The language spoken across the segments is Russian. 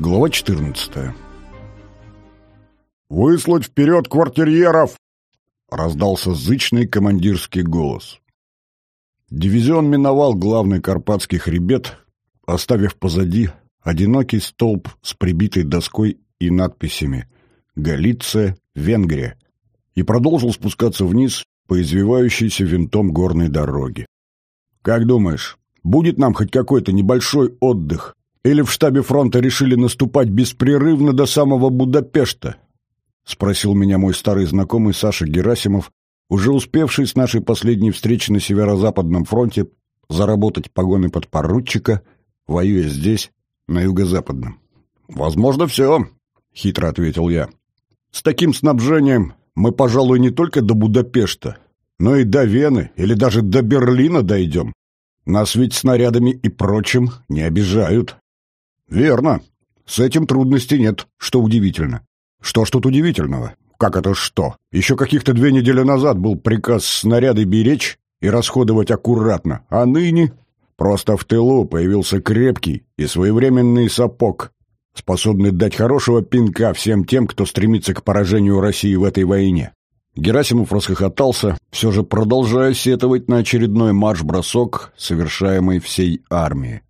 Глава 14 «Выслать вперед квартирьеров!» — раздался зычный командирский голос. Дивизион миновал главный Карпатский хребет, оставив позади одинокий столб с прибитой доской и надписями «Галиция, Венгрия» и продолжил спускаться вниз по извивающейся винтом горной дороге. «Как думаешь, будет нам хоть какой-то небольшой отдых или в штабе фронта решили наступать беспрерывно до самого Будапешта? Спросил меня мой старый знакомый Саша Герасимов, уже успевший с нашей последней встречи на Северо-Западном фронте заработать погоны подпоручика, воюя здесь, на Юго-Западном. «Возможно, все», — хитро ответил я. «С таким снабжением мы, пожалуй, не только до Будапешта, но и до Вены или даже до Берлина дойдем. Нас ведь снарядами и прочим не обижают». «Верно. С этим трудностей нет, что удивительно». «Что ж тут удивительного? Как это что? Еще каких-то две недели назад был приказ снаряды беречь и расходовать аккуратно, а ныне просто в тылу появился крепкий и своевременный сапог, способный дать хорошего пинка всем тем, кто стремится к поражению России в этой войне». Герасимов расхохотался, все же продолжая сетовать на очередной марш-бросок, совершаемый всей армией.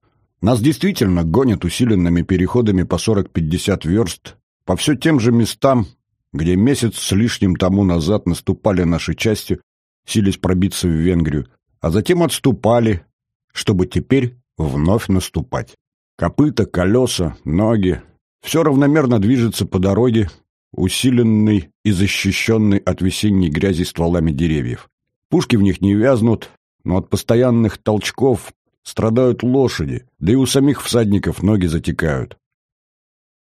Нас действительно гонят усиленными переходами по 40-50 верст, по все тем же местам, где месяц с лишним тому назад наступали наши части, сились пробиться в Венгрию, а затем отступали, чтобы теперь вновь наступать. Копыта, колеса, ноги — все равномерно движется по дороге, усиленной и защищенной от весенней грязи стволами деревьев. Пушки в них не вязнут, но от постоянных толчков Страдают лошади, да и у самих всадников ноги затекают.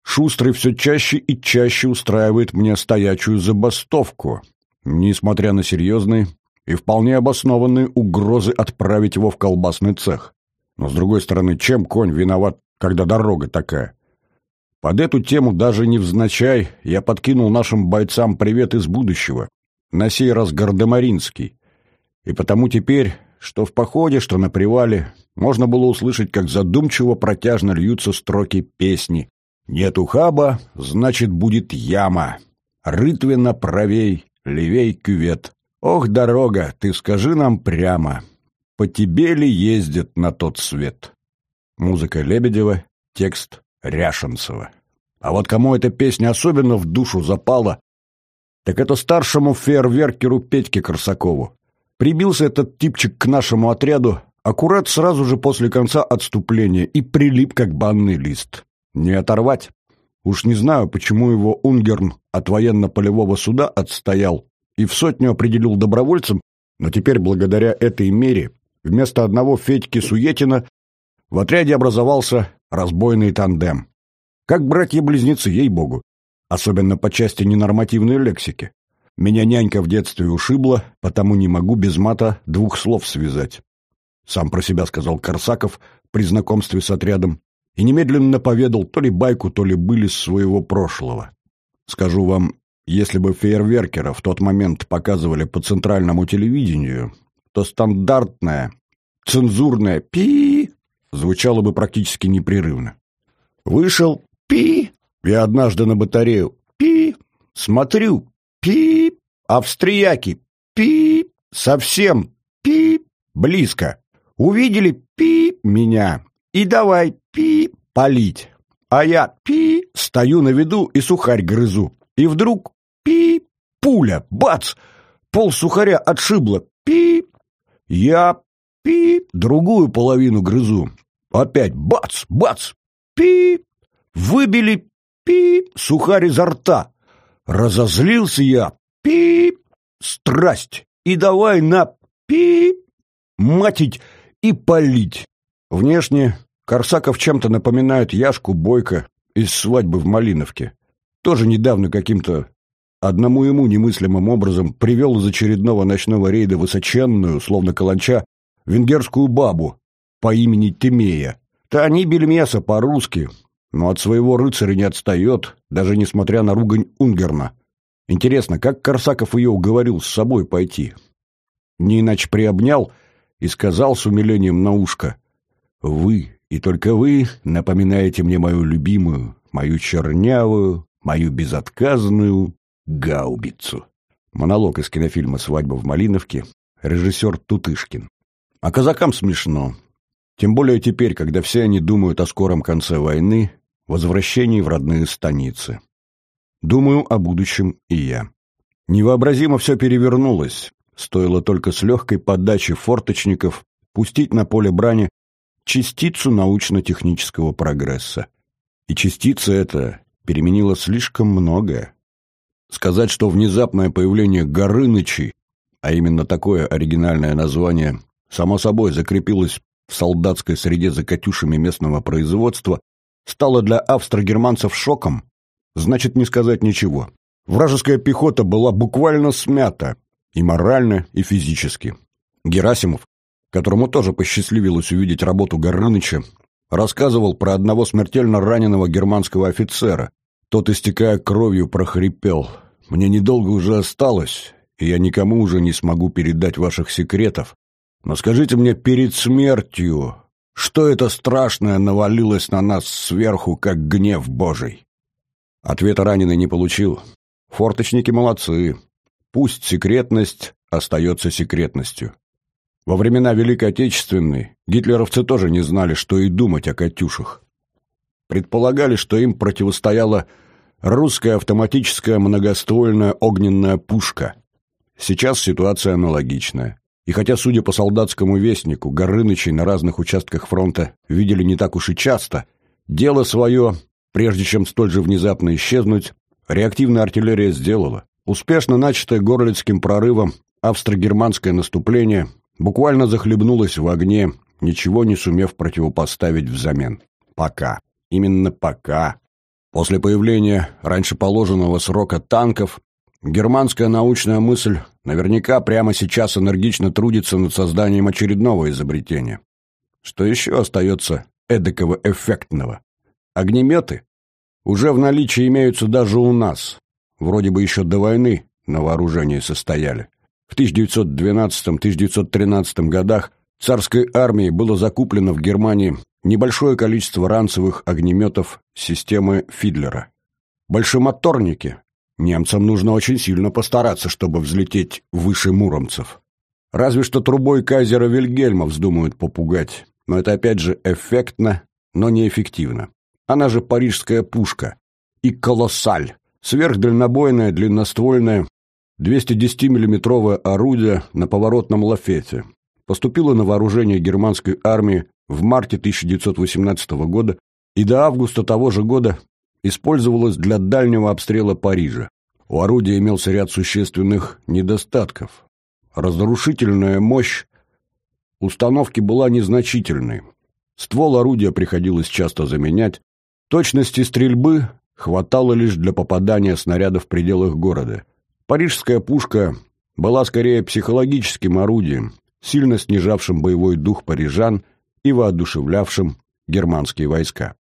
Шустрый все чаще и чаще устраивает мне стоячую забастовку, несмотря на серьезные и вполне обоснованные угрозы отправить его в колбасный цех. Но, с другой стороны, чем конь виноват, когда дорога такая? Под эту тему даже невзначай я подкинул нашим бойцам привет из будущего, на сей раз Гардемаринский. И потому теперь, что в походе, что на привале, можно было услышать, как задумчиво протяжно льются строки песни. «Нет ухаба, значит, будет яма. Рытвенно правей, левей кювет. Ох, дорога, ты скажи нам прямо, по тебе ли ездит на тот свет?» Музыка Лебедева, текст Ряшенцева. А вот кому эта песня особенно в душу запала, так это старшему фейерверкеру Петьке Корсакову. Прибился этот типчик к нашему отряду аккурат сразу же после конца отступления и прилип как банный лист. Не оторвать. Уж не знаю, почему его Унгерн от военно-полевого суда отстоял и в сотню определил добровольцем, но теперь благодаря этой мере вместо одного Федьки Суетина в отряде образовался разбойный тандем. Как братья-близнецы, ей-богу. Особенно по части ненормативной лексики. Меня нянька в детстве ушибла, потому не могу без мата двух слов связать. Сам про себя сказал Корсаков при знакомстве с отрядом и немедленно поведал то ли байку, то ли были своего прошлого. Скажу вам, если бы фейерверкера в тот момент показывали по центральному телевидению, то стандартное, цензурное «пи» звучало бы практически непрерывно. Вышел «пи», я однажды на батарею «пи», смотрю «пи», австрияки «пи», совсем «пи», близко. Увидели пи меня и давай пи палить. А я пи стою на виду и сухарь грызу. И вдруг пи пуля, бац! Пол сухаря отшибло. Пи. Я пи другую половину грызу. Опять бац, бац, пи. Выбили пи сухарь изо рта. Разозлился я. Пи. Страсть. И давай на пи. Матить и палить. Внешне Корсаков чем-то напоминает Яшку Бойко из «Свадьбы в Малиновке». Тоже недавно каким-то одному ему немыслимым образом привел из очередного ночного рейда высоченную, словно каланча, венгерскую бабу по имени Тимея. Та не бельмеса по-русски, но от своего рыцаря не отстает, даже несмотря на ругань Унгерна. Интересно, как Корсаков ее уговорил с собой пойти? Не иначе приобнял — и сказал с умилением на ушко, «Вы, и только вы, напоминаете мне мою любимую, мою чернявую, мою безотказную гаубицу. Монолог из кинофильма «Свадьба в Малиновке», режиссер Тутышкин. А казакам смешно. Тем более теперь, когда все они думают о скором конце войны, возвращении в родные станицы. Думаю о будущем и я. Невообразимо все перевернулось. Стоило только с легкой подачи форточников пустить на поле брани частицу научно-технического прогресса. И частица эта переменила слишком многое. Сказать, что внезапное появление Горынычей, а именно такое оригинальное название, само собой закрепилось в солдатской среде за катюшами местного производства, стало для австро-германцев шоком, значит не сказать ничего. Вражеская пехота была буквально смята и морально, и физически. Герасимов, которому тоже посчастливилось увидеть работу Горыныча, рассказывал про одного смертельно раненого германского офицера. Тот, истекая кровью, прохрипел. «Мне недолго уже осталось, и я никому уже не смогу передать ваших секретов. Но скажите мне перед смертью, что это страшное навалилось на нас сверху, как гнев Божий?» Ответа раненый не получил. Форточники молодцы. Пусть секретность остается секретностью. Во времена Великой Отечественной гитлеровцы тоже не знали, что и думать о «Катюшах». Предполагали, что им противостояла русская автоматическая многоствольная огненная пушка. Сейчас ситуация аналогичная. И хотя, судя по солдатскому вестнику, Горынычей на разных участках фронта видели не так уж и часто, дело свое, прежде чем столь же внезапно исчезнуть, реактивная артиллерия сделала. Успешно начатое Горлицким прорывом австро-германское наступление буквально захлебнулась в огне, ничего не сумев противопоставить взамен. Пока. Именно пока. После появления раньше положенного срока танков, германская научная мысль наверняка прямо сейчас энергично трудится над созданием очередного изобретения. Что еще остается эдакого эффектного? Огнеметы уже в наличии имеются даже у нас. Вроде бы еще до войны на вооружении состояли. В 1912-1913 годах царской армией было закуплено в Германии небольшое количество ранцевых огнеметов системы Фидлера. Большемоторники. Немцам нужно очень сильно постараться, чтобы взлететь выше муромцев. Разве что трубой кайзера Вильгельма вздумают попугать. Но это опять же эффектно, но неэффективно. Она же парижская пушка. И колоссаль. Сверхдальнобойная, длинноствольная, 210-миллиметровое орудие на поворотном лафете. Поступило на вооружение германской армии в марте 1918 года и до августа того же года использовалось для дальнего обстрела Парижа. У орудия имелся ряд существенных недостатков. Разрушительная мощь установки была незначительной. Ствол орудия приходилось часто заменять. Точности стрельбы хватало лишь для попадания снаряда в пределах города – Парижская пушка была скорее психологическим орудием, сильно снижавшим боевой дух парижан и воодушевлявшим германские войска.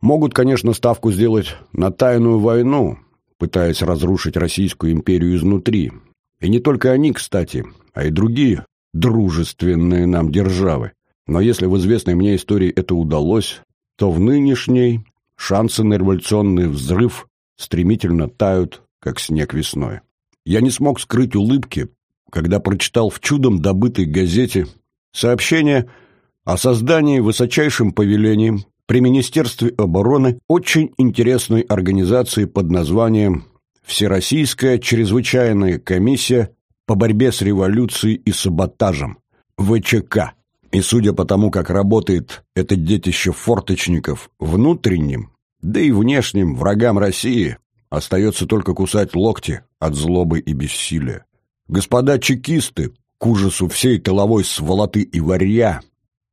Могут, конечно, ставку сделать на тайную войну, пытаясь разрушить Российскую империю изнутри. И не только они, кстати, а и другие дружественные нам державы. Но если в известной мне истории это удалось, то в нынешней шансы на революционный взрыв стремительно тают, как снег весной. Я не смог скрыть улыбки, когда прочитал в чудом добытой газете сообщение о создании высочайшим повелением при Министерстве обороны очень интересной организации под названием «Всероссийская чрезвычайная комиссия по борьбе с революцией и саботажем» ВЧК. И судя по тому, как работает это детище форточников внутренним, да и внешним врагам России, Остается только кусать локти от злобы и бессилия. Господа чекисты, к ужасу всей тыловой сволоты и варья,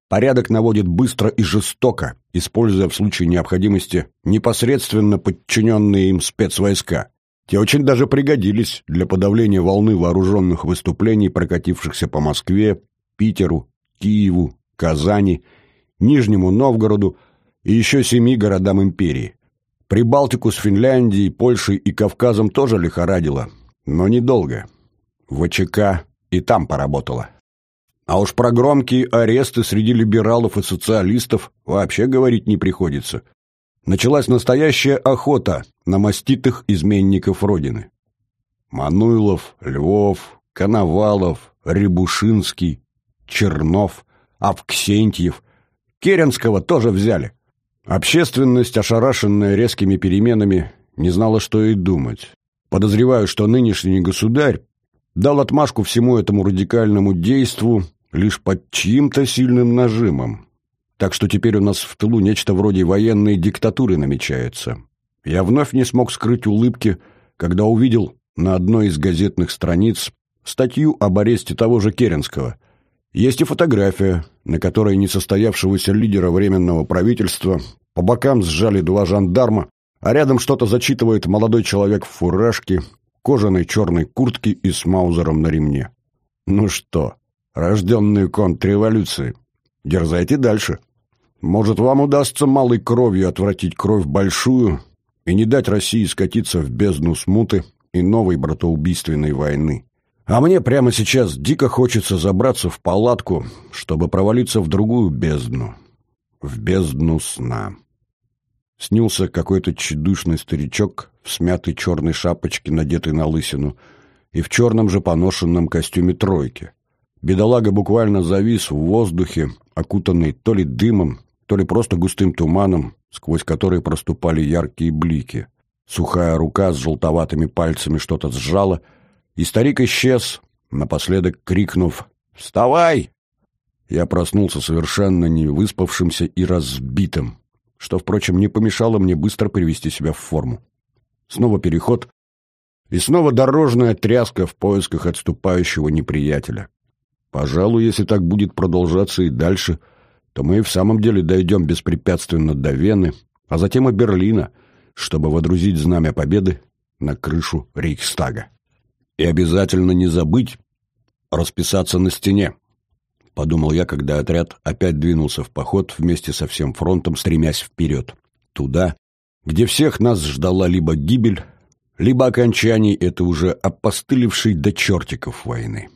порядок наводят быстро и жестоко, используя в случае необходимости непосредственно подчиненные им спецвойска. Те очень даже пригодились для подавления волны вооруженных выступлений, прокатившихся по Москве, Питеру, Киеву, Казани, Нижнему Новгороду и еще семи городам империи. Прибалтику с Финляндией, Польшей и Кавказом тоже лихорадило, но недолго. ВЧК и там поработала. А уж про громкие аресты среди либералов и социалистов вообще говорить не приходится. началась настоящая охота на маститых изменников Родины. Мануйлов, Львов, Коновалов, Рябушинский, Чернов, Авксентьев, Керенского тоже взяли. Общественность, ошарашенная резкими переменами, не знала, что и думать. Подозреваю, что нынешний государь дал отмашку всему этому радикальному действу лишь под чьим-то сильным нажимом. Так что теперь у нас в тылу нечто вроде военной диктатуры намечается. Я вновь не смог скрыть улыбки, когда увидел на одной из газетных страниц статью об аресте того же Керенского. Есть и фотография, на которой несостоявшегося лидера Временного правительства по бокам сжали два жандарма, а рядом что-то зачитывает молодой человек в фуражке, кожаной черной куртке и с маузером на ремне. Ну что, рожденные контрреволюции, дерзайте дальше. Может, вам удастся малой кровью отвратить кровь большую и не дать России скатиться в бездну смуты и новой братоубийственной войны. А мне прямо сейчас дико хочется забраться в палатку, чтобы провалиться в другую бездну. В бездну сна. Снился какой-то тщедушный старичок в смятой черной шапочке, надетой на лысину, и в черном же поношенном костюме тройки. Бедолага буквально завис в воздухе, окутанный то ли дымом, то ли просто густым туманом, сквозь который проступали яркие блики. Сухая рука с желтоватыми пальцами что-то сжала, и старик исчез, напоследок крикнув «Вставай!». Я проснулся совершенно не выспавшимся и разбитым, что, впрочем, не помешало мне быстро привести себя в форму. Снова переход, и снова дорожная тряска в поисках отступающего неприятеля. Пожалуй, если так будет продолжаться и дальше — то мы и в самом деле дойдем беспрепятственно до Вены, а затем и Берлина, чтобы водрузить знамя победы на крышу Рейхстага. И обязательно не забыть расписаться на стене, подумал я, когда отряд опять двинулся в поход вместе со всем фронтом, стремясь вперед, туда, где всех нас ждала либо гибель, либо окончание этой уже опостылевшей до чертиков войны.